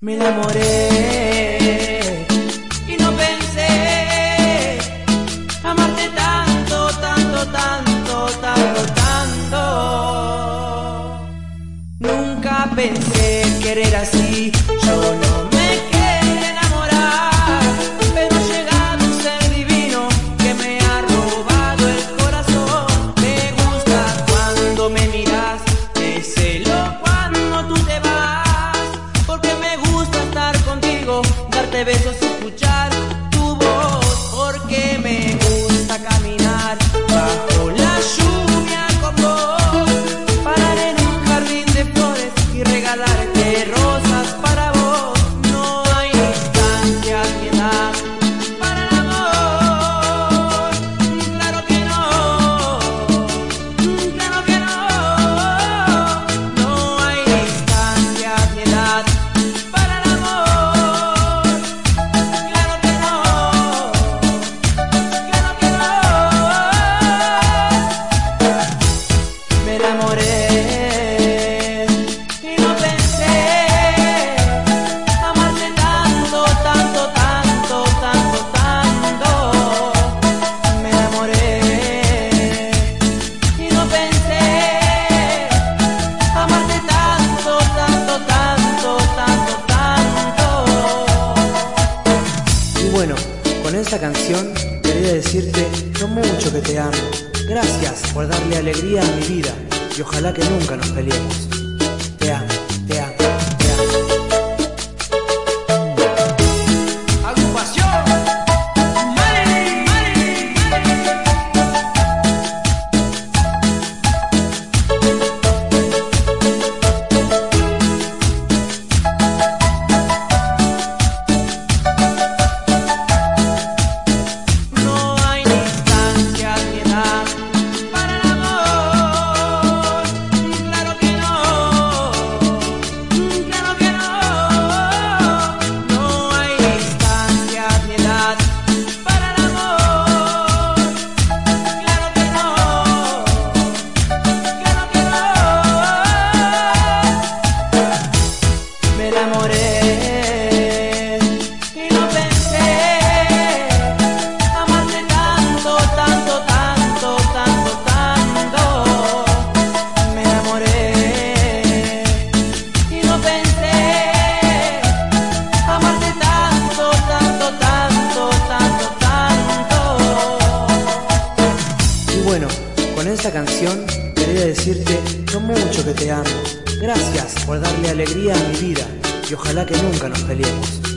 Me enamoré y no pensé amarte tanto, tanto, tanto, tanto, tanto. Nunca pensé querer así, yo no olvidar. Y bueno, con esta canción quería decirte lo mucho que te amo. Gracias por darle alegría a mi vida y ojalá que nunca nos peleemos. Te amo. Con esta canción quería decirte lo mucho que te amo. Gracias por darle alegría a mi vida y ojalá que nunca nos peleemos.